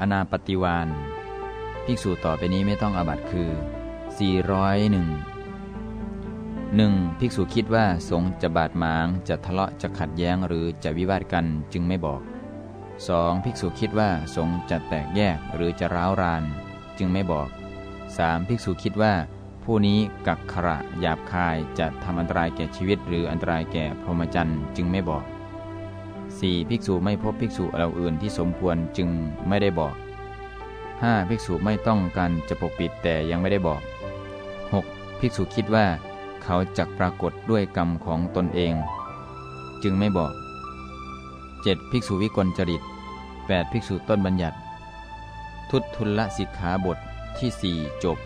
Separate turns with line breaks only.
อนาปฏิวานภิกษุต่อไปนี้ไม่ต้องอาบัตคือ 401 1. ภิกษุคิดว่าสงจะบาดหมางจะทะเลาะจะขัดแย้งหรือจะวิวาทกันจึงไม่บอก 2. ภิกษุคิดว่าสงจะแตกแยกหรือจะร้าวราน จึงไม่บอก 3. ภิกษุคิดว่า ผู้นี้กักขระหยาบคายจะทำอันตรายแก่ชีวิต หรืออันตรายแก่พรหมจรรย์จึงไม่บอก 4. ภิกษุไม่พบภิกษุเหล่าอื่นที่สมควรจึงไม่ได้บอก 5. ภิกษุไม่ต้องการจะปกปิดแต่ยังไม่ได้บอก 6. ภิกษุคิดว่าเขาจะปรากฏด้วยกรรมของตนเอง จึงไม่บอก 7. ภิกษุวิกลจริต 8. ภิกษุต้นบัญญัติ ทุตทุลสิกขาบทที่ 4 จบ